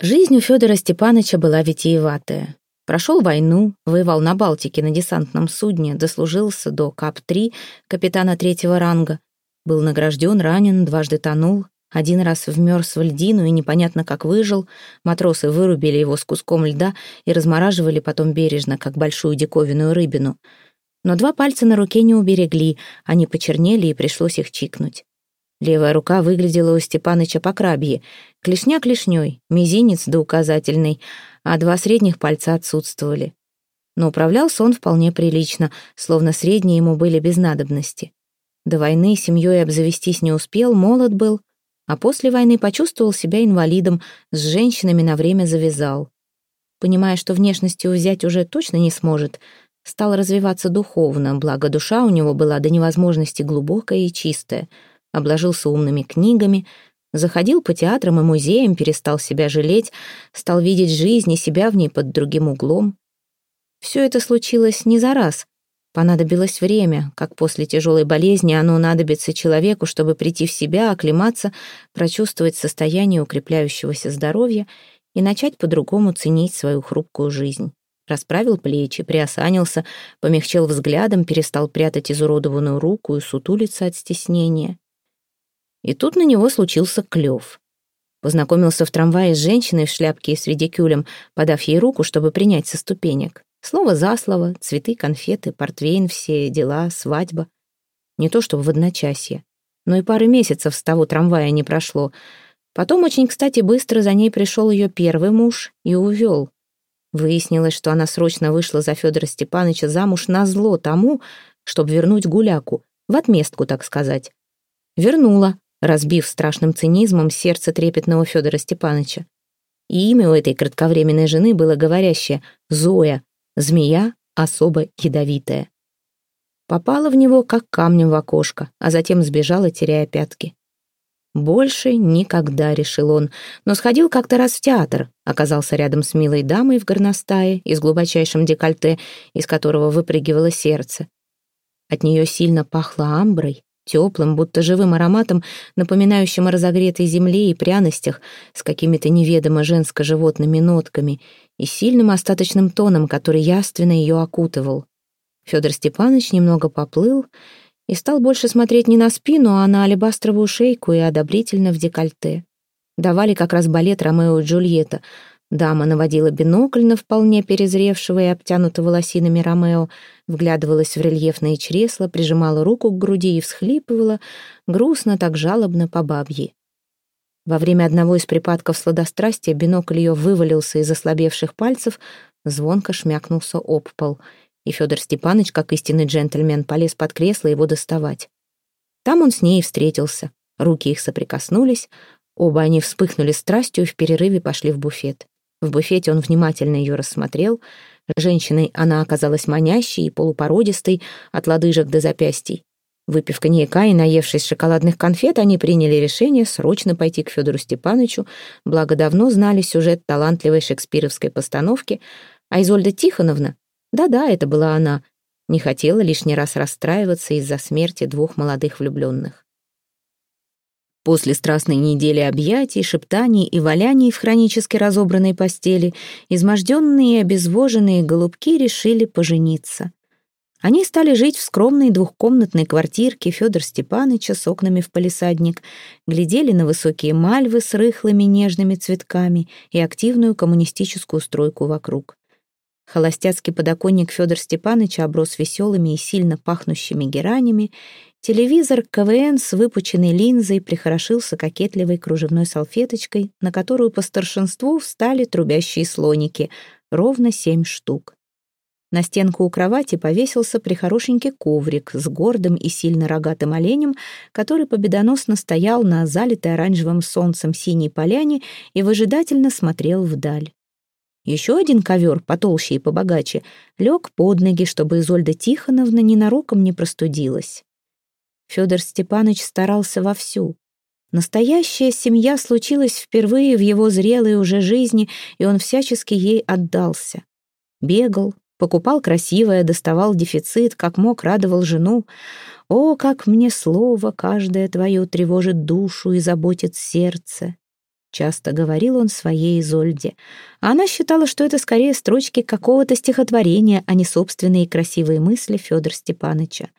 Жизнь у Федора Степановича была витиеватая. Прошел войну, воевал на Балтике на десантном судне, дослужился до КАП-3, капитана третьего ранга. Был награжден, ранен, дважды тонул, один раз вмерз в льдину и непонятно как выжил. Матросы вырубили его с куском льда и размораживали потом бережно, как большую диковинную рыбину. Но два пальца на руке не уберегли, они почернели и пришлось их чикнуть. Левая рука выглядела у Степаныча по крабье. Клешня клешней, мизинец да указательный, а два средних пальца отсутствовали. Но управлялся он вполне прилично, словно средние ему были без надобности. До войны семьей обзавестись не успел, молод был, а после войны почувствовал себя инвалидом, с женщинами на время завязал. Понимая, что внешностью взять уже точно не сможет, стал развиваться духовно, благо душа у него была до невозможности глубокая и чистая — обложился умными книгами, заходил по театрам и музеям, перестал себя жалеть, стал видеть жизнь и себя в ней под другим углом. Все это случилось не за раз. Понадобилось время, как после тяжелой болезни оно надобится человеку, чтобы прийти в себя, оклематься, прочувствовать состояние укрепляющегося здоровья и начать по-другому ценить свою хрупкую жизнь. Расправил плечи, приосанился, помягчил взглядом, перестал прятать изуродованную руку и сутулиться от стеснения. И тут на него случился клев. Познакомился в трамвае с женщиной в шляпке и с редикюлем, подав ей руку, чтобы принять со ступенек. Слово за слово, цветы, конфеты, портвейн, все дела, свадьба. Не то чтобы в одночасье. Но и пары месяцев с того трамвая не прошло. Потом очень, кстати, быстро за ней пришел ее первый муж и увел. Выяснилось, что она срочно вышла за Федора Степановича замуж на зло тому, чтобы вернуть гуляку, в отместку, так сказать. Вернула, разбив страшным цинизмом сердце трепетного Федора Степановича. И имя у этой кратковременной жены было говорящее «Зоя», змея особо ядовитая. Попала в него, как камнем в окошко, а затем сбежала, теряя пятки. Больше никогда, решил он, но сходил как-то раз в театр, оказался рядом с милой дамой в горностае и с глубочайшим декольте, из которого выпрыгивало сердце. От нее сильно пахло амброй, теплым, будто живым ароматом, напоминающим о разогретой земле и пряностях, с какими-то неведомо женско-животными нотками и сильным остаточным тоном, который яственно ее окутывал. Федор Степанович немного поплыл и стал больше смотреть не на спину, а на алебастровую шейку и одобрительно в декольте. Давали как раз балет «Ромео и Джульетта», Дама наводила бинокль на вполне перезревшего и обтянутого волосинами Ромео, вглядывалась в рельефные чресла, прижимала руку к груди и всхлипывала, грустно так жалобно по бабье. Во время одного из припадков сладострастия бинокль ее вывалился из ослабевших пальцев, звонко шмякнулся об пол, и Федор Степанович, как истинный джентльмен, полез под кресло его доставать. Там он с ней встретился, руки их соприкоснулись, оба они вспыхнули страстью и в перерыве пошли в буфет. В буфете он внимательно ее рассмотрел. Женщиной она оказалась манящей и полупородистой, от лодыжек до запястий. Выпив коньяка и наевшись шоколадных конфет, они приняли решение срочно пойти к Федору Степановичу, благо давно знали сюжет талантливой шекспировской постановки, а Изольда Тихоновна, да-да, это была она, не хотела лишний раз расстраиваться из-за смерти двух молодых влюбленных. После страстной недели объятий, шептаний и валяний в хронически разобранной постели, изможденные и обезвоженные голубки решили пожениться. Они стали жить в скромной двухкомнатной квартирке Федор Степаныча с окнами в палисадник, глядели на высокие мальвы с рыхлыми нежными цветками и активную коммунистическую стройку вокруг. Холостяцкий подоконник Федор Степановича оброс веселыми и сильно пахнущими геранями, Телевизор КВН с выпученной линзой прихорошился кокетливой кружевной салфеточкой, на которую по старшинству встали трубящие слоники, ровно семь штук. На стенку у кровати повесился прихорошенький коврик с гордым и сильно рогатым оленем, который победоносно стоял на залитой оранжевым солнцем синей поляне и выжидательно смотрел вдаль. Еще один ковер, потолще и побогаче, лег под ноги, чтобы Изольда Тихоновна ненароком не простудилась. Федор Степанович старался вовсю. Настоящая семья случилась впервые в его зрелой уже жизни, и он всячески ей отдался. Бегал, покупал красивое, доставал дефицит, как мог, радовал жену. «О, как мне слово каждое твое тревожит душу и заботит сердце!» Часто говорил он своей Изольде. Она считала, что это скорее строчки какого-то стихотворения, а не собственные красивые мысли Федора Степаныча.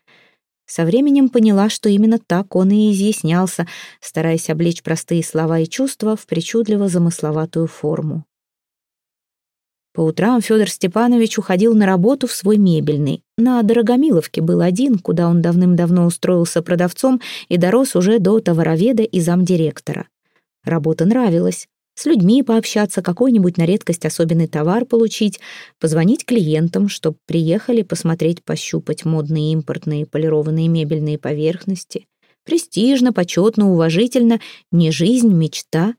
Со временем поняла, что именно так он и изъяснялся, стараясь облечь простые слова и чувства в причудливо замысловатую форму. По утрам Федор Степанович уходил на работу в свой мебельный. На Дорогомиловке был один, куда он давным-давно устроился продавцом и дорос уже до товароведа и замдиректора. Работа нравилась. С людьми пообщаться, какой-нибудь на редкость особенный товар получить, позвонить клиентам, чтоб приехали посмотреть, пощупать модные импортные полированные мебельные поверхности. Престижно, почетно, уважительно, не жизнь, мечта.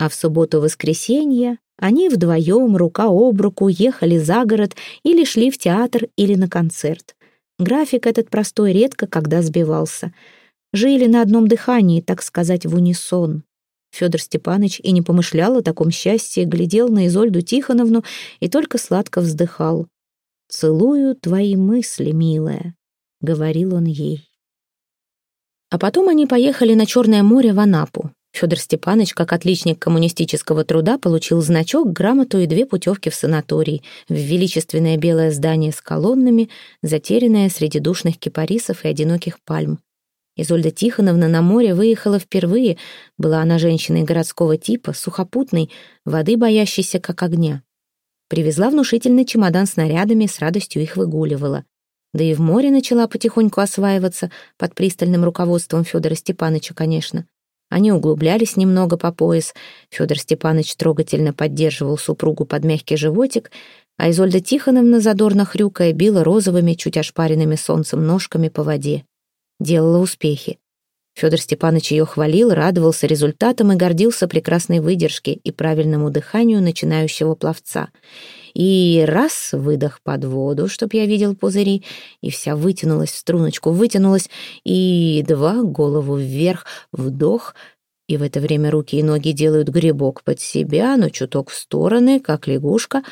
А в субботу-воскресенье они вдвоем, рука об руку, ехали за город или шли в театр или на концерт. График этот простой редко когда сбивался. Жили на одном дыхании, так сказать, в унисон. Федор Степанович и не помышлял о таком счастье, глядел на Изольду Тихоновну и только сладко вздыхал. «Целую твои мысли, милая», — говорил он ей. А потом они поехали на Черное море в Анапу. Федор Степанович, как отличник коммунистического труда, получил значок, грамоту и две путевки в санаторий, в величественное белое здание с колоннами, затерянное среди душных кипарисов и одиноких пальм. Изольда Тихоновна на море выехала впервые. Была она женщиной городского типа, сухопутной, воды боящейся, как огня. Привезла внушительный чемодан с нарядами, с радостью их выгуливала. Да и в море начала потихоньку осваиваться, под пристальным руководством Федора Степановича, конечно. Они углублялись немного по пояс. Федор Степанович трогательно поддерживал супругу под мягкий животик, а Изольда Тихоновна, задорно хрюкая, била розовыми, чуть ошпаренными солнцем ножками по воде делала успехи. Федор Степанович ее хвалил, радовался результатам и гордился прекрасной выдержке и правильному дыханию начинающего пловца. И раз выдох под воду, чтоб я видел пузыри, и вся вытянулась в струночку, вытянулась, и два, голову вверх, вдох, и в это время руки и ноги делают грибок под себя, но чуток в стороны, как лягушка,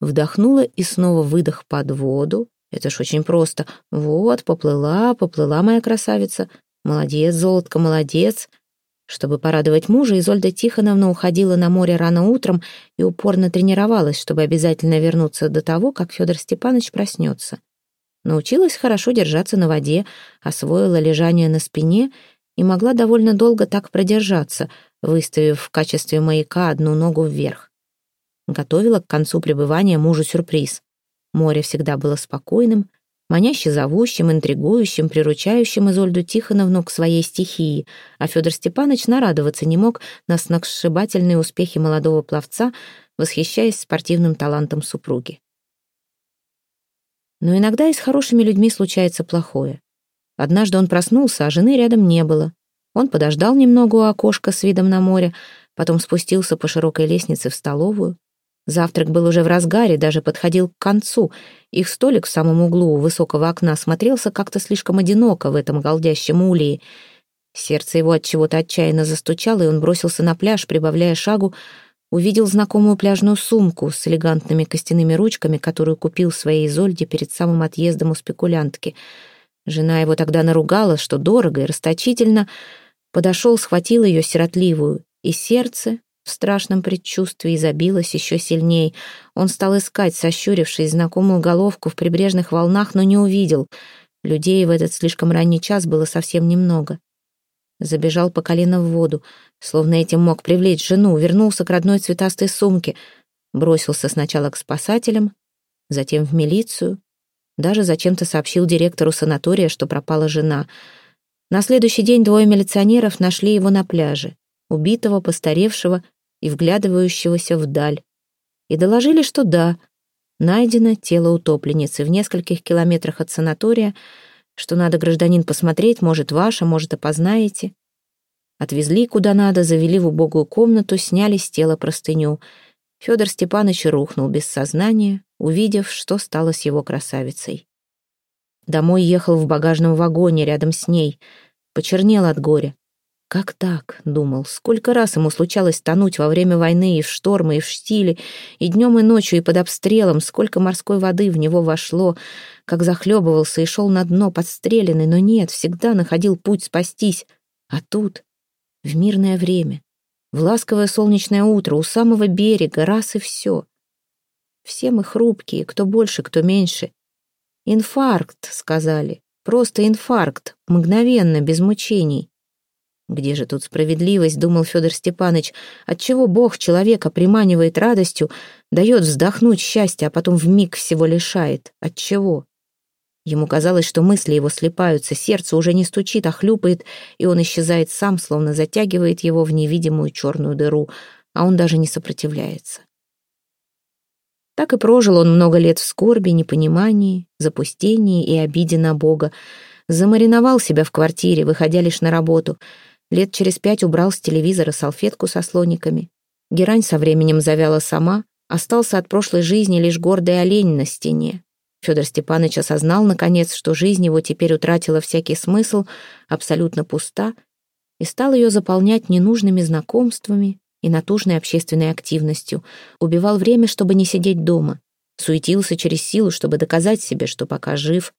вдохнула и снова выдох под воду, это ж очень просто. Вот, поплыла, поплыла моя красавица. Молодец, золотко, молодец. Чтобы порадовать мужа, Изольда Тихоновна уходила на море рано утром и упорно тренировалась, чтобы обязательно вернуться до того, как Федор Степанович проснется. Научилась хорошо держаться на воде, освоила лежание на спине и могла довольно долго так продержаться, выставив в качестве маяка одну ногу вверх. Готовила к концу пребывания мужу сюрприз. Море всегда было спокойным, маняще зовущим, интригующим, приручающим Изольду Тихоновну к своей стихии, а Федор Степанович нарадоваться не мог на сногсшибательные успехи молодого пловца, восхищаясь спортивным талантом супруги. Но иногда и с хорошими людьми случается плохое. Однажды он проснулся, а жены рядом не было. Он подождал немного у окошка с видом на море, потом спустился по широкой лестнице в столовую. Завтрак был уже в разгаре, даже подходил к концу. Их столик в самом углу у высокого окна смотрелся как-то слишком одиноко в этом голдящем улее. Сердце его от чего-то отчаянно застучало, и он бросился на пляж, прибавляя шагу, увидел знакомую пляжную сумку с элегантными костяными ручками, которую купил своей Изольде перед самым отъездом у спекулянтки. Жена его тогда наругала, что дорого и расточительно. Подошел, схватил ее сиротливую, и сердце, в страшном предчувствии забилось еще сильней. Он стал искать, сощурившись, знакомую головку в прибрежных волнах, но не увидел. Людей в этот слишком ранний час было совсем немного. Забежал по колено в воду, словно этим мог привлечь жену, вернулся к родной цветастой сумке, бросился сначала к спасателям, затем в милицию, даже зачем-то сообщил директору санатория, что пропала жена. На следующий день двое милиционеров нашли его на пляже, убитого, постаревшего и вглядывающегося вдаль. И доложили, что да, найдено тело утопленницы в нескольких километрах от санатория, что надо, гражданин, посмотреть, может, ваше, может, опознаете. Отвезли куда надо, завели в убогую комнату, сняли с тела простыню. Федор Степанович рухнул без сознания, увидев, что стало с его красавицей. Домой ехал в багажном вагоне рядом с ней, почернел от горя. Как так, думал, сколько раз ему случалось тонуть во время войны и в штормы, и в штиле, и днем, и ночью, и под обстрелом, сколько морской воды в него вошло, как захлебывался и шел на дно подстреленный, но нет, всегда находил путь спастись. А тут, в мирное время, В ласковое солнечное утро у самого берега, раз и все. Все мы хрупкие, кто больше, кто меньше. Инфаркт, сказали. Просто инфаркт, мгновенно, без мучений. Где же тут справедливость, думал Федор Степанович, отчего Бог человека приманивает радостью, дает вздохнуть счастье, а потом вмиг всего лишает? Отчего? Ему казалось, что мысли его слепаются, сердце уже не стучит, а хлюпает, и он исчезает сам, словно затягивает его в невидимую черную дыру, а он даже не сопротивляется. Так и прожил он много лет в скорби, непонимании, запустении и обиде на Бога. Замариновал себя в квартире, выходя лишь на работу. Лет через пять убрал с телевизора салфетку со слониками. Герань со временем завяла сама, остался от прошлой жизни лишь гордый олень на стене. Федор Степанович осознал, наконец, что жизнь его теперь утратила всякий смысл, абсолютно пуста, и стал ее заполнять ненужными знакомствами, и натужной общественной активностью, убивал время, чтобы не сидеть дома, суетился через силу, чтобы доказать себе, что пока жив.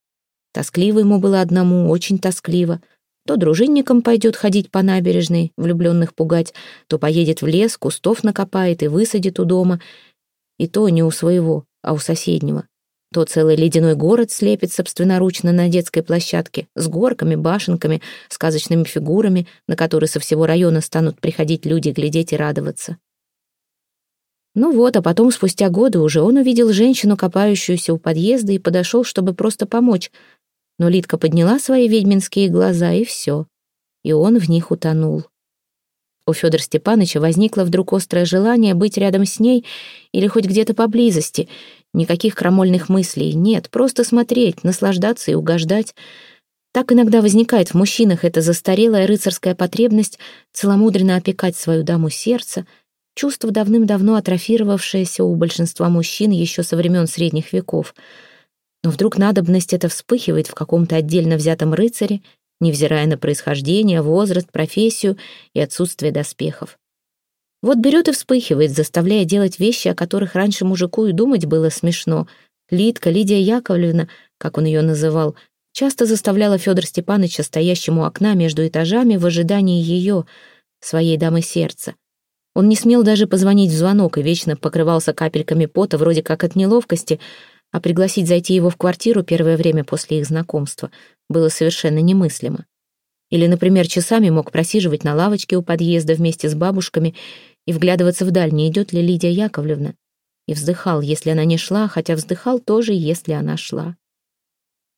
Тоскливо ему было одному, очень тоскливо. То дружинником пойдет ходить по набережной, влюбленных пугать, то поедет в лес, кустов накопает и высадит у дома. И то не у своего, а у соседнего. То целый ледяной город слепит собственноручно на детской площадке с горками, башенками, сказочными фигурами, на которые со всего района станут приходить люди глядеть и радоваться. Ну вот, а потом, спустя годы, уже он увидел женщину, копающуюся у подъезда, и подошел, чтобы просто помочь. Но Литка подняла свои ведьминские глаза, и все. И он в них утонул. У Федора Степановича возникло вдруг острое желание быть рядом с ней или хоть где-то поблизости, Никаких крамольных мыслей, нет, просто смотреть, наслаждаться и угождать. Так иногда возникает в мужчинах эта застарелая рыцарская потребность целомудренно опекать свою даму сердца, чувство давным-давно атрофировавшееся у большинства мужчин еще со времен средних веков. Но вдруг надобность эта вспыхивает в каком-то отдельно взятом рыцаре, невзирая на происхождение, возраст, профессию и отсутствие доспехов. Вот берет и вспыхивает, заставляя делать вещи, о которых раньше мужику и думать было смешно. Лидка, Лидия Яковлевна, как он ее называл, часто заставляла Федора Степановича, стоящему окна между этажами, в ожидании ее, своей дамы сердца. Он не смел даже позвонить в звонок и вечно покрывался капельками пота, вроде как от неловкости, а пригласить зайти его в квартиру первое время после их знакомства было совершенно немыслимо. Или, например, часами мог просиживать на лавочке у подъезда вместе с бабушками и вглядываться вдаль, не идет ли Лидия Яковлевна. И вздыхал, если она не шла, хотя вздыхал тоже, если она шла.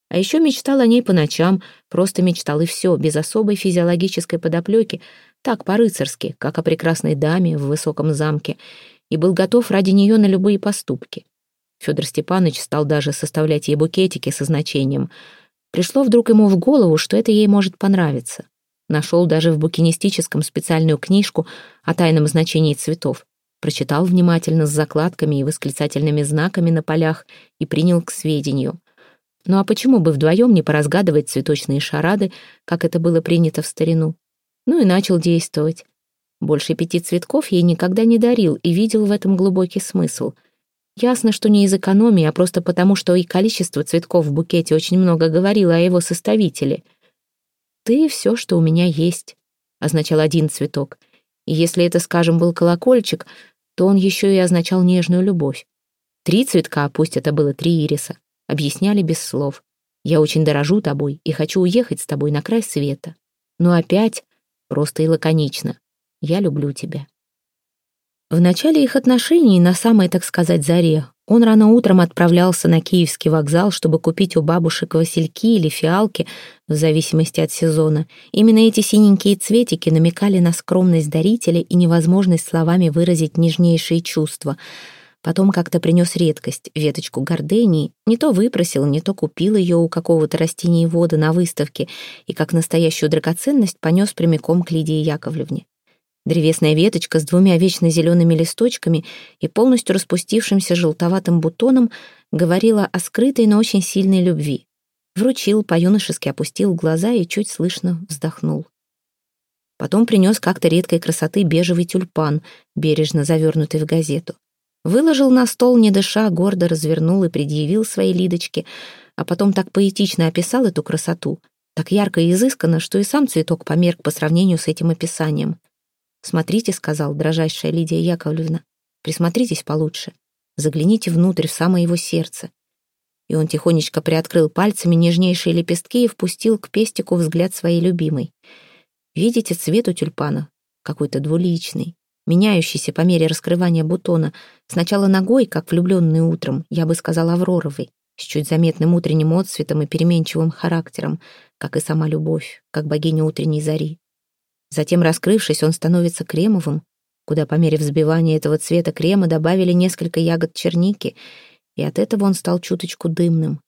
А еще мечтал о ней по ночам, просто мечтал и все, без особой физиологической подоплеки, так по-рыцарски, как о прекрасной даме в высоком замке, и был готов ради нее на любые поступки. Федор Степанович стал даже составлять ей букетики со значением. Пришло вдруг ему в голову, что это ей может понравиться. Нашел даже в букинистическом специальную книжку о тайном значении цветов. Прочитал внимательно с закладками и восклицательными знаками на полях и принял к сведению. Ну а почему бы вдвоем не поразгадывать цветочные шарады, как это было принято в старину? Ну и начал действовать. Больше пяти цветков ей никогда не дарил и видел в этом глубокий смысл. Ясно, что не из экономии, а просто потому, что и количество цветков в букете очень много говорило о его составителе — «Ты — все, что у меня есть», — означал один цветок. И если это, скажем, был колокольчик, то он еще и означал нежную любовь. Три цветка, пусть это было три ириса, объясняли без слов. «Я очень дорожу тобой и хочу уехать с тобой на край света». Но опять просто и лаконично. «Я люблю тебя». В начале их отношений, на самой, так сказать, заре, он рано утром отправлялся на Киевский вокзал, чтобы купить у бабушек васильки или фиалки, в зависимости от сезона. Именно эти синенькие цветики намекали на скромность дарителя и невозможность словами выразить нежнейшие чувства. Потом как-то принес редкость, веточку гордении, не то выпросил, не то купил ее у какого-то растения вода на выставке и как настоящую драгоценность понес прямиком к Лидии Яковлевне. Древесная веточка с двумя вечно зелеными листочками и полностью распустившимся желтоватым бутоном говорила о скрытой, но очень сильной любви. Вручил, по-юношески опустил глаза и чуть слышно вздохнул. Потом принес как-то редкой красоты бежевый тюльпан, бережно завернутый в газету. Выложил на стол, не дыша, гордо развернул и предъявил своей Лидочке, а потом так поэтично описал эту красоту, так ярко и изысканно, что и сам цветок померк по сравнению с этим описанием. «Смотрите», — сказал дрожащая Лидия Яковлевна, «присмотритесь получше, загляните внутрь, в самое его сердце». И он тихонечко приоткрыл пальцами нежнейшие лепестки и впустил к пестику взгляд своей любимой. «Видите цвет у тюльпана? Какой-то двуличный, меняющийся по мере раскрывания бутона, сначала ногой, как влюбленный утром, я бы сказала авроровой, с чуть заметным утренним отцветом и переменчивым характером, как и сама любовь, как богиня утренней зари. Затем, раскрывшись, он становится кремовым, куда по мере взбивания этого цвета крема добавили несколько ягод черники, и от этого он стал чуточку дымным.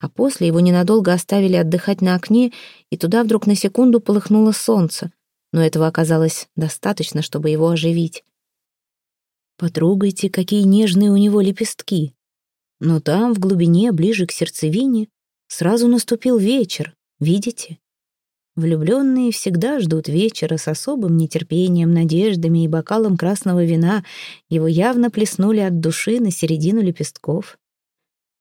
А после его ненадолго оставили отдыхать на окне, и туда вдруг на секунду полыхнуло солнце, но этого оказалось достаточно, чтобы его оживить. Потрогайте, какие нежные у него лепестки. Но там, в глубине, ближе к сердцевине, сразу наступил вечер, видите? Влюбленные всегда ждут вечера с особым нетерпением, надеждами и бокалом красного вина. Его явно плеснули от души на середину лепестков.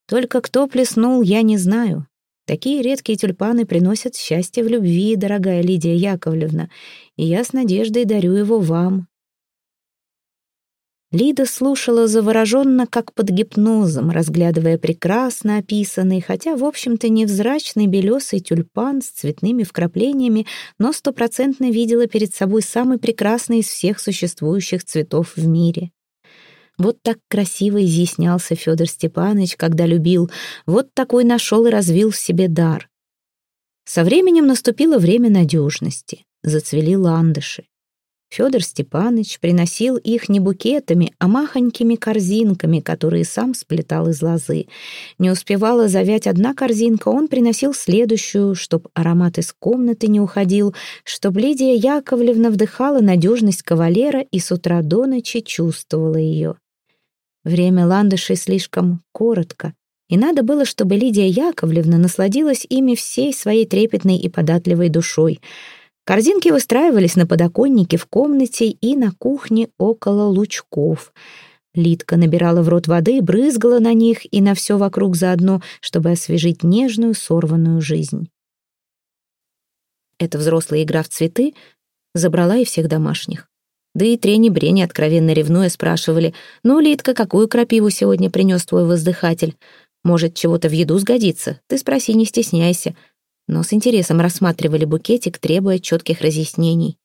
Только кто плеснул, я не знаю. Такие редкие тюльпаны приносят счастье в любви, дорогая Лидия Яковлевна, и я с надеждой дарю его вам. Лида слушала завороженно, как под гипнозом, разглядывая прекрасно описанный, хотя, в общем-то, невзрачный белесый тюльпан с цветными вкраплениями, но стопроцентно видела перед собой самый прекрасный из всех существующих цветов в мире. Вот так красиво изъяснялся Федор Степанович, когда любил, вот такой нашел и развил в себе дар. Со временем наступило время надежности, зацвели ландыши. Федор Степанович приносил их не букетами, а махонькими корзинками, которые сам сплетал из лозы. Не успевала завять одна корзинка, он приносил следующую, чтоб аромат из комнаты не уходил, чтоб Лидия Яковлевна вдыхала надежность кавалера и с утра до ночи чувствовала ее. Время ландышей слишком коротко, и надо было, чтобы Лидия Яковлевна насладилась ими всей своей трепетной и податливой душой — Корзинки выстраивались на подоконнике в комнате и на кухне около лучков. Лидка набирала в рот воды, брызгала на них и на все вокруг заодно, чтобы освежить нежную сорванную жизнь. Эта взрослая игра в цветы забрала и всех домашних. Да и трени Брени, откровенно ревнуя, спрашивали, «Ну, Лидка, какую крапиву сегодня принес твой воздыхатель? Может, чего-то в еду сгодится? Ты спроси, не стесняйся но с интересом рассматривали букетик, требуя четких разъяснений.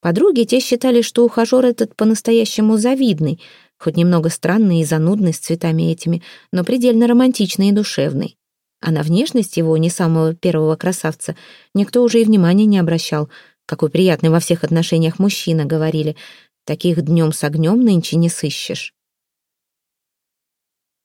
Подруги те считали, что ухажер этот по-настоящему завидный, хоть немного странный и занудный с цветами этими, но предельно романтичный и душевный. А на внешность его, не самого первого красавца, никто уже и внимания не обращал. Какой приятный во всех отношениях мужчина, говорили. Таких днем с огнем нынче не сыщешь.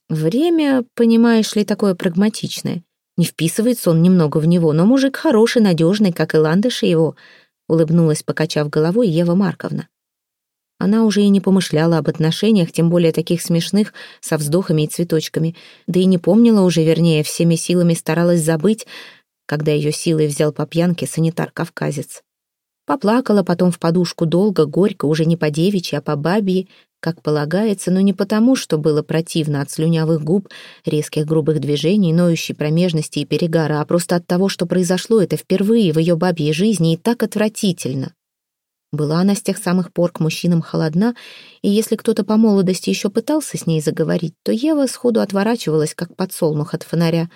Время, понимаешь ли, такое прагматичное. Не вписывается он немного в него, но мужик хороший, надежный, как и ландыши его», — улыбнулась, покачав головой Ева Марковна. Она уже и не помышляла об отношениях, тем более таких смешных, со вздохами и цветочками, да и не помнила уже, вернее, всеми силами старалась забыть, когда ее силой взял по пьянке санитар-кавказец. Поплакала потом в подушку долго, горько, уже не по девичьи, а по бабье, как полагается, но не потому, что было противно от слюнявых губ, резких грубых движений, ноющей промежности и перегара, а просто от того, что произошло это впервые в ее бабьей жизни и так отвратительно. Была она с тех самых пор к мужчинам холодна, и если кто-то по молодости еще пытался с ней заговорить, то Ева сходу отворачивалась, как подсолнух от фонаря.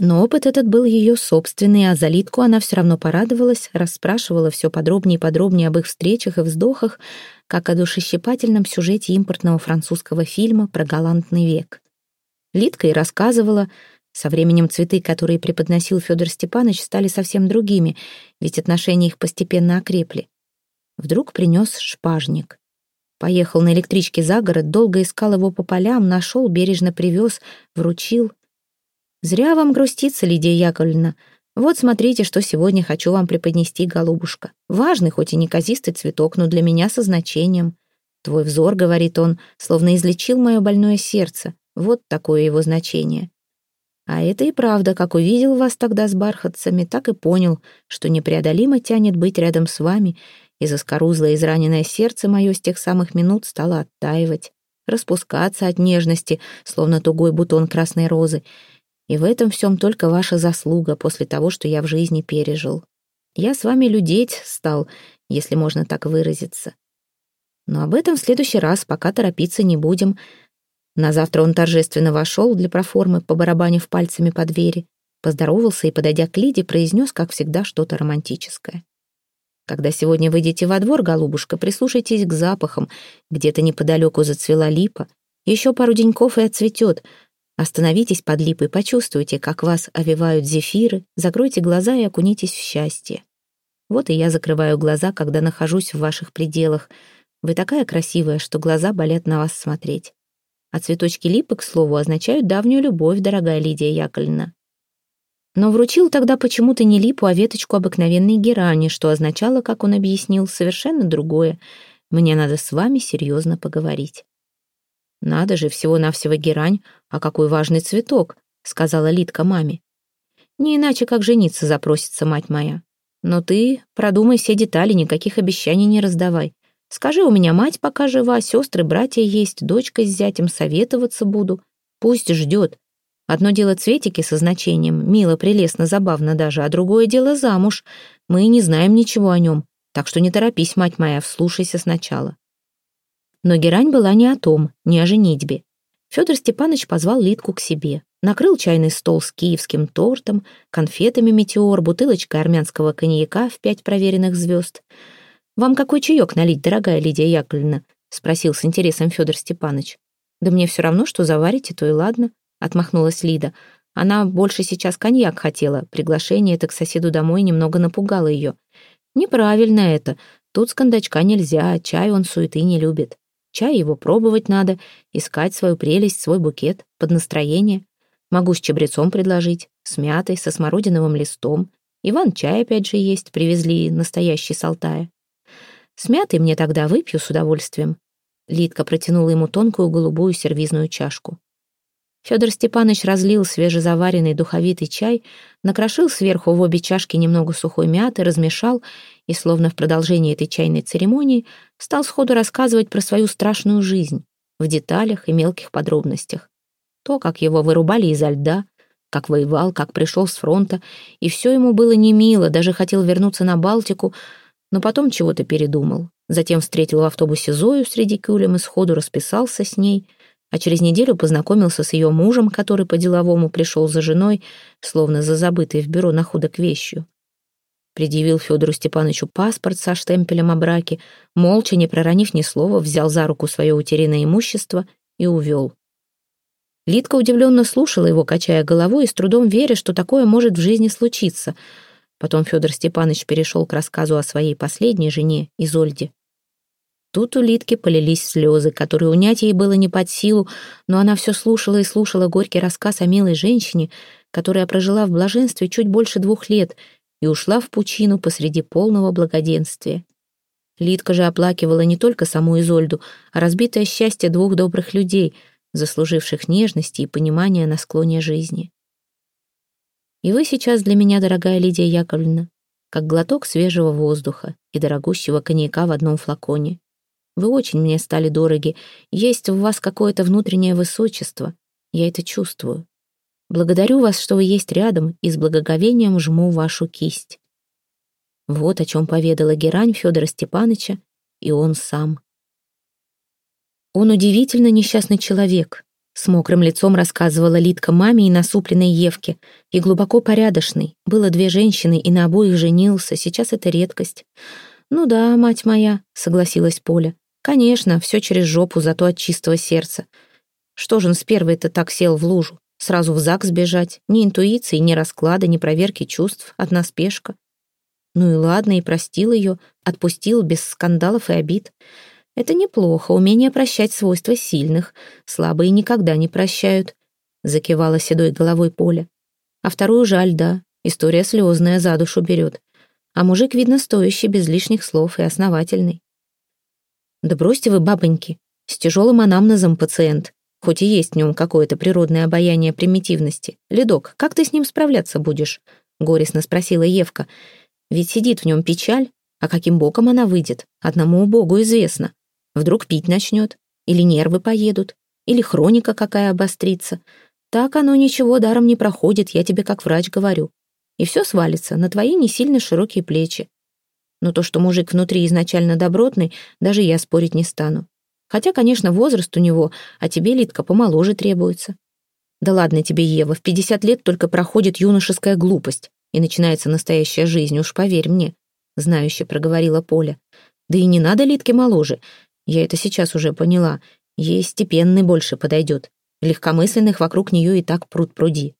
Но опыт этот был ее собственный, а за Литку она все равно порадовалась, расспрашивала все подробнее и подробнее об их встречах и вздохах, как о душещипательном сюжете импортного французского фильма про галантный век. Литка и рассказывала, со временем цветы, которые преподносил Федор Степанович, стали совсем другими, ведь отношения их постепенно окрепли. Вдруг принес шпажник. Поехал на электричке за город, долго искал его по полям, нашел, бережно привез, вручил. «Зря вам груститься, Лидия Яковлевна. Вот смотрите, что сегодня хочу вам преподнести, голубушка. Важный, хоть и неказистый цветок, но для меня со значением. Твой взор, говорит он, словно излечил мое больное сердце. Вот такое его значение. А это и правда, как увидел вас тогда с бархатцами, так и понял, что непреодолимо тянет быть рядом с вами, и заскорузлое израненное сердце мое с тех самых минут стало оттаивать, распускаться от нежности, словно тугой бутон красной розы, и в этом всем только ваша заслуга после того, что я в жизни пережил. Я с вами людеть стал, если можно так выразиться. Но об этом в следующий раз, пока торопиться не будем. На завтра он торжественно вошел для проформы, побарабанив пальцами по двери, поздоровался и, подойдя к Лиде, произнес, как всегда, что-то романтическое. Когда сегодня выйдете во двор, голубушка, прислушайтесь к запахам. Где-то неподалеку зацвела липа. Еще пару деньков и отцветет. Остановитесь под липой, почувствуйте, как вас овивают зефиры, закройте глаза и окунитесь в счастье. Вот и я закрываю глаза, когда нахожусь в ваших пределах. Вы такая красивая, что глаза болят на вас смотреть. А цветочки липы, к слову, означают давнюю любовь, дорогая Лидия Яковлевна но вручил тогда почему-то не липу, а веточку обыкновенной герани, что означало, как он объяснил, совершенно другое. «Мне надо с вами серьезно поговорить». «Надо же, всего-навсего герань, а какой важный цветок», — сказала Литка маме. «Не иначе, как жениться запросится мать моя. Но ты продумай все детали, никаких обещаний не раздавай. Скажи, у меня мать пока жива, сестры, братья есть, дочка с зятем, советоваться буду. Пусть ждет. Одно дело цветики со значением, мило, прелестно, забавно даже, а другое дело замуж. Мы не знаем ничего о нем, так что не торопись, мать моя, вслушайся сначала. Но герань была не о том, не о женитьбе. Федор Степанович позвал Литку к себе, накрыл чайный стол с киевским тортом, конфетами «Метеор», бутылочкой армянского коньяка в пять проверенных звезд. «Вам какой чаек налить, дорогая Лидия Яковлевна?» — спросил с интересом Федор Степанович. «Да мне все равно, что заварите, то и ладно. — отмахнулась Лида. Она больше сейчас коньяк хотела. Приглашение это к соседу домой немного напугало ее. Неправильно это. Тут с кондачка нельзя, чай он суеты не любит. Чай его пробовать надо, искать свою прелесть, свой букет, под настроение. Могу с чабрецом предложить, с мятой, со смородиновым листом. Иван чай опять же есть, привезли настоящий с Алтая. С мятой мне тогда выпью с удовольствием. Лидка протянула ему тонкую голубую сервизную чашку. Федор Степанович разлил свежезаваренный духовитый чай, накрошил сверху в обе чашки немного сухой мяты, размешал и, словно в продолжении этой чайной церемонии, стал сходу рассказывать про свою страшную жизнь в деталях и мелких подробностях. То, как его вырубали изо льда, как воевал, как пришел с фронта, и все ему было не мило, даже хотел вернуться на Балтику, но потом чего-то передумал. Затем встретил в автобусе Зою среди кюлем и сходу расписался с ней — а через неделю познакомился с ее мужем, который по-деловому пришел за женой, словно за забытой в бюро находок вещью. Предъявил Федору Степановичу паспорт со штемпелем о браке, молча, не проронив ни слова, взял за руку свое утерянное имущество и увел. Лидка удивленно слушала его, качая головой и с трудом веря, что такое может в жизни случиться. Потом Федор Степанович перешел к рассказу о своей последней жене, Изольде. Тут у Литки полились слезы, которые унять ей было не под силу, но она все слушала и слушала горький рассказ о милой женщине, которая прожила в блаженстве чуть больше двух лет и ушла в пучину посреди полного благоденствия. Литка же оплакивала не только саму Изольду, а разбитое счастье двух добрых людей, заслуживших нежности и понимания на склоне жизни. И вы сейчас для меня, дорогая Лидия Яковлевна, как глоток свежего воздуха и дорогущего коньяка в одном флаконе. Вы очень мне стали дороги. Есть в вас какое-то внутреннее высочество. Я это чувствую. Благодарю вас, что вы есть рядом, и с благоговением жму вашу кисть. Вот о чем поведала Герань Федора Степановича, и он сам. Он удивительно несчастный человек, с мокрым лицом рассказывала Литка маме и насупленной Евке, и глубоко порядочный. Было две женщины, и на обоих женился, сейчас это редкость. «Ну да, мать моя», — согласилась Поля. Конечно, все через жопу, зато от чистого сердца. Что же он с первой-то так сел в лужу? Сразу в ЗАГС бежать? Ни интуиции, ни расклада, ни проверки чувств, одна спешка. Ну и ладно, и простил ее, отпустил без скандалов и обид. Это неплохо, умение прощать свойства сильных. Слабые никогда не прощают. Закивала седой головой Поля. А вторую жаль, да. История слезная, за душу берет. А мужик, видно, стоящий, без лишних слов и основательный. Да бросьте вы, бабоньки, с тяжелым анамнезом пациент. Хоть и есть в нем какое-то природное обаяние примитивности. Ледок, как ты с ним справляться будешь? Горестно спросила Евка. Ведь сидит в нем печаль, а каким боком она выйдет, одному Богу известно. Вдруг пить начнет, или нервы поедут, или хроника какая обострится. Так оно ничего даром не проходит, я тебе как врач говорю. И все свалится на твои не сильно широкие плечи. Но то, что мужик внутри изначально добротный, даже я спорить не стану. Хотя, конечно, возраст у него, а тебе, Литка, помоложе требуется. Да ладно тебе, Ева, в 50 лет только проходит юношеская глупость, и начинается настоящая жизнь, уж поверь мне, знающе проговорила Поля. Да и не надо Литке моложе. Я это сейчас уже поняла. Ей степенный больше подойдет. Легкомысленных вокруг нее и так пруд пруди.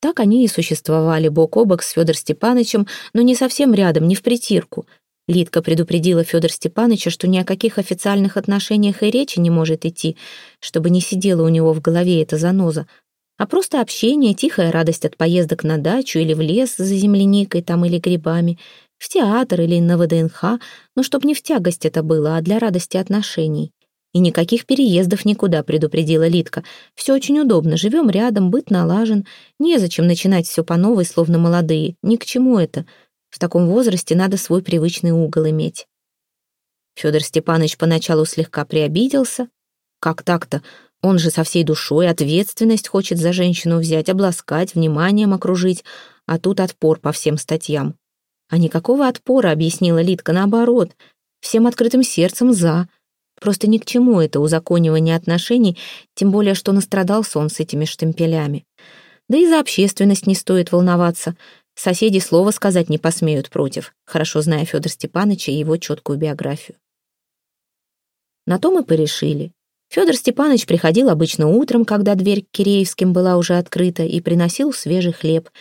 Так они и существовали бок о бок с Федор Степанычем, но не совсем рядом, не в притирку. Лидка предупредила Федор Степаныча, что ни о каких официальных отношениях и речи не может идти, чтобы не сидела у него в голове эта заноза, а просто общение, тихая радость от поездок на дачу или в лес за земляникой там или грибами, в театр или на ВДНХ, но чтоб не в тягость это было, а для радости отношений. И никаких переездов никуда, предупредила Литка. Все очень удобно, живем рядом, быт налажен. Незачем начинать все по новой, словно молодые. Ни к чему это. В таком возрасте надо свой привычный угол иметь. Федор Степанович поначалу слегка приобиделся. Как так-то? Он же со всей душой ответственность хочет за женщину взять, обласкать, вниманием окружить, а тут отпор по всем статьям. А никакого отпора, объяснила Литка, наоборот. Всем открытым сердцем «за». Просто ни к чему это узаконивание отношений, тем более, что настрадался он с этими штемпелями. Да и за общественность не стоит волноваться. Соседи слова сказать не посмеют против, хорошо зная Федора Степановича и его четкую биографию. На то мы порешили. Федор Степанович приходил обычно утром, когда дверь к Киреевским была уже открыта, и приносил свежий хлеб —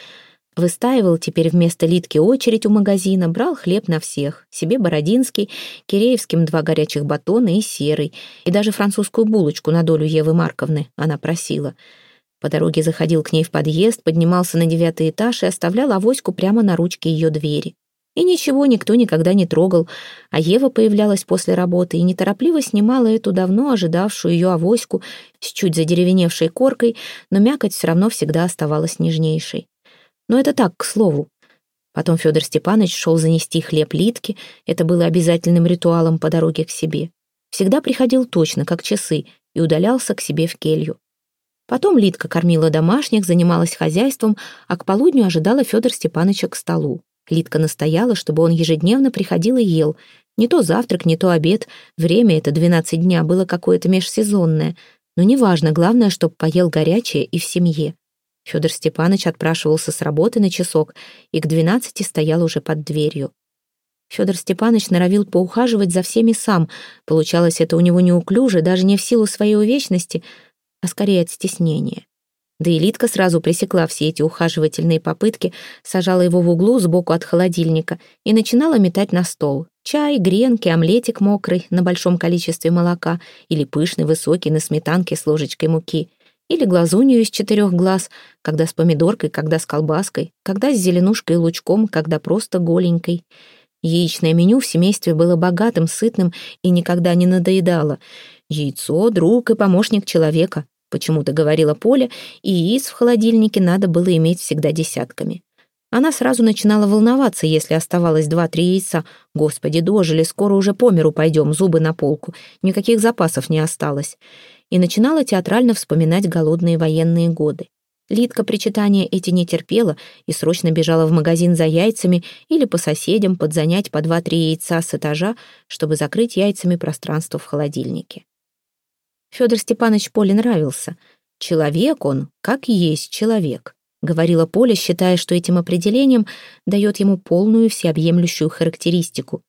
Выстаивал теперь вместо Литки очередь у магазина, брал хлеб на всех. Себе бородинский, Киреевским два горячих батона и серый. И даже французскую булочку на долю Евы Марковны она просила. По дороге заходил к ней в подъезд, поднимался на девятый этаж и оставлял авоську прямо на ручке ее двери. И ничего никто никогда не трогал, а Ева появлялась после работы и неторопливо снимала эту давно ожидавшую ее авоську с чуть задеревеневшей коркой, но мякоть все равно всегда оставалась нежнейшей. Но это так, к слову. Потом Федор Степанович шел занести хлеб Литке, это было обязательным ритуалом по дороге к себе. Всегда приходил точно, как часы, и удалялся к себе в келью. Потом Литка кормила домашних, занималась хозяйством, а к полудню ожидала Федор Степановича к столу. Литка настояла, чтобы он ежедневно приходил и ел. Не то завтрак, не то обед. Время это 12 дня было какое-то межсезонное. Но неважно, главное, чтобы поел горячее и в семье. Федор Степанович отпрашивался с работы на часок и к двенадцати стоял уже под дверью. Федор Степанович норовил поухаживать за всеми сам. Получалось это у него неуклюже, даже не в силу своей увечности, а скорее от стеснения. Да и Литка сразу пресекла все эти ухаживательные попытки, сажала его в углу сбоку от холодильника и начинала метать на стол. Чай, гренки, омлетик мокрый на большом количестве молока или пышный высокий на сметанке с ложечкой муки — или глазунью из четырех глаз, когда с помидоркой, когда с колбаской, когда с зеленушкой и лучком, когда просто голенькой. Яичное меню в семействе было богатым, сытным и никогда не надоедало. Яйцо, друг и помощник человека, почему-то говорила Поля, и яиц в холодильнике надо было иметь всегда десятками. Она сразу начинала волноваться, если оставалось два-три яйца. Господи, дожили, скоро уже по миру пойдем, зубы на полку. Никаких запасов не осталось и начинала театрально вспоминать голодные военные годы. Лидка причитания эти не терпела и срочно бежала в магазин за яйцами или по соседям подзанять по два-три яйца с этажа, чтобы закрыть яйцами пространство в холодильнике. Федор Степанович Поле нравился. Человек он, как есть человек, говорила Поля, считая, что этим определением дает ему полную всеобъемлющую характеристику,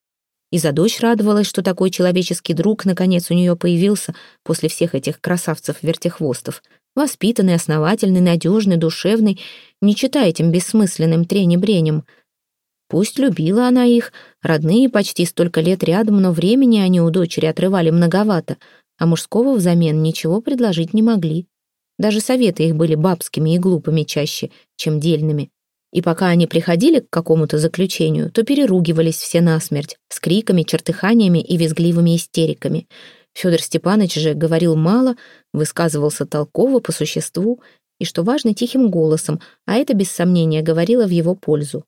и за дочь радовалась, что такой человеческий друг наконец у нее появился после всех этих красавцев-вертихвостов. Воспитанный, основательный, надежный, душевный, не читая этим бессмысленным тренебренем. Пусть любила она их, родные почти столько лет рядом, но времени они у дочери отрывали многовато, а мужского взамен ничего предложить не могли. Даже советы их были бабскими и глупыми чаще, чем дельными. И пока они приходили к какому-то заключению, то переругивались все насмерть, с криками, чертыханиями и визгливыми истериками. Федор Степанович же говорил мало, высказывался толково по существу, и, что важно, тихим голосом, а это, без сомнения, говорило в его пользу.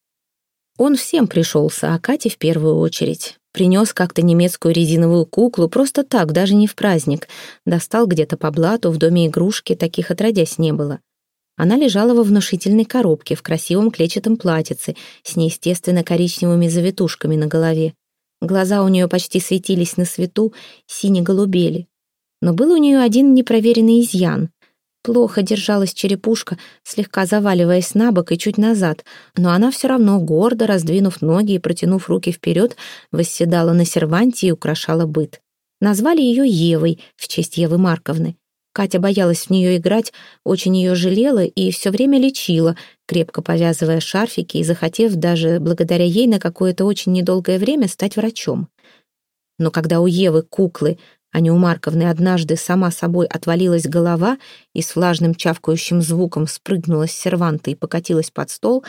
Он всем пришелся, а Кате в первую очередь. Принес как-то немецкую резиновую куклу, просто так, даже не в праздник. Достал где-то по блату, в доме игрушки, таких отродясь не было. Она лежала во внушительной коробке в красивом клетчатом платьице с неестественно коричневыми завитушками на голове. Глаза у нее почти светились на свету, сине-голубели. Но был у нее один непроверенный изъян. Плохо держалась черепушка, слегка заваливаясь на бок и чуть назад, но она все равно, гордо раздвинув ноги и протянув руки вперед, восседала на серванте и украшала быт. Назвали ее Евой в честь Евы Марковны. Катя боялась в нее играть, очень ее жалела и все время лечила, крепко повязывая шарфики и захотев даже благодаря ей на какое-то очень недолгое время стать врачом. Но когда у Евы куклы, а не у Марковны однажды сама собой отвалилась голова и с влажным чавкающим звуком спрыгнула с серванта и покатилась под стол,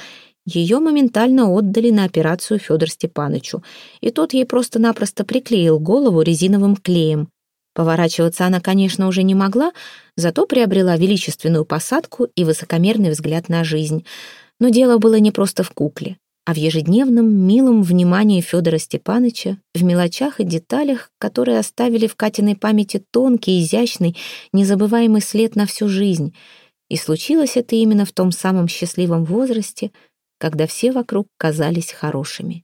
ее моментально отдали на операцию Федор Степанычу, и тот ей просто-напросто приклеил голову резиновым клеем. Поворачиваться она, конечно, уже не могла, зато приобрела величественную посадку и высокомерный взгляд на жизнь. Но дело было не просто в кукле, а в ежедневном милом внимании Федора Степаныча, в мелочах и деталях, которые оставили в Катиной памяти тонкий, изящный, незабываемый след на всю жизнь. И случилось это именно в том самом счастливом возрасте, когда все вокруг казались хорошими.